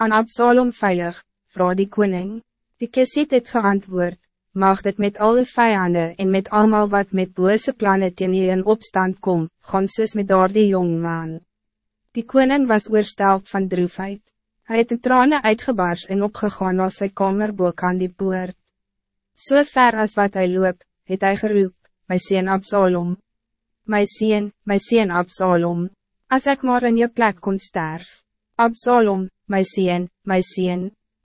aan Absalom veilig, vraag die koning. Die kesiet het geantwoord, mag dit met alle vijanden en met allemaal wat met bose plannen teen je in opstand kom, gaan soos met daar die man. Die koning was oorstelp van droefheid. Hij het de tranen uitgebars en opgegaan na sy kamerboek aan die poort. So ver as wat hij loop, het hij geroep, my sien Absalom. My sien, my sien Absalom, as ik maar in je plek kon sterf. Absalom, my sien, my sien.